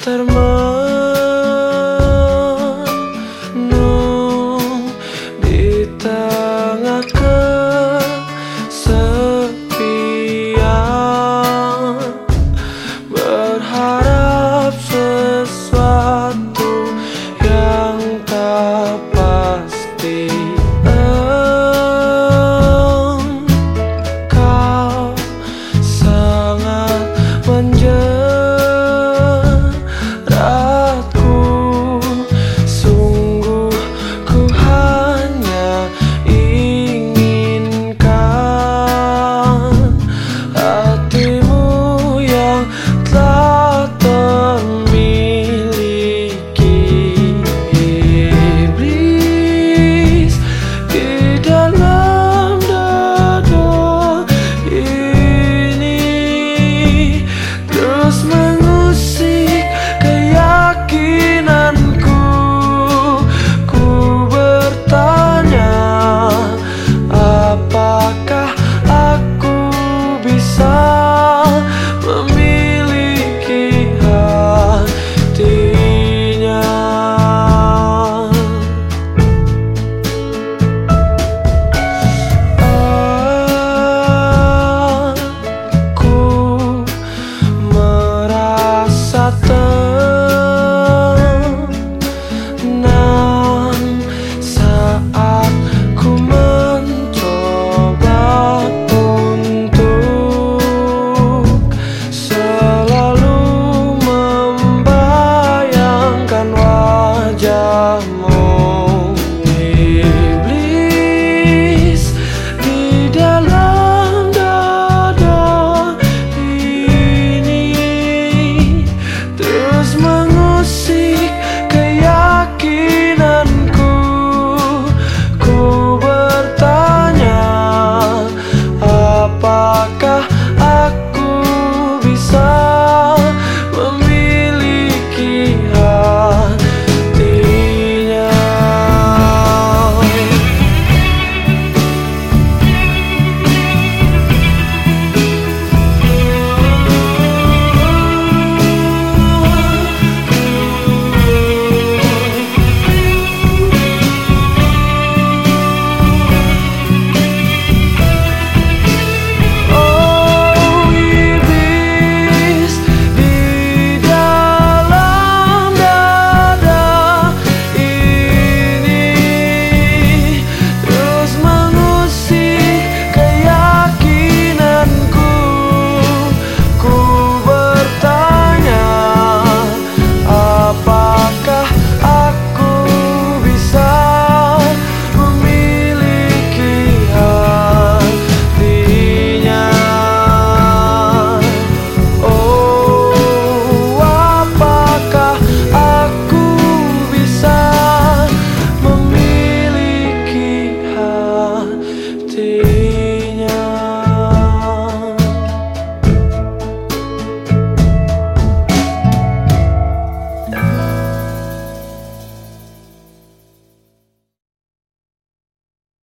termenung bisa пока. Hatinya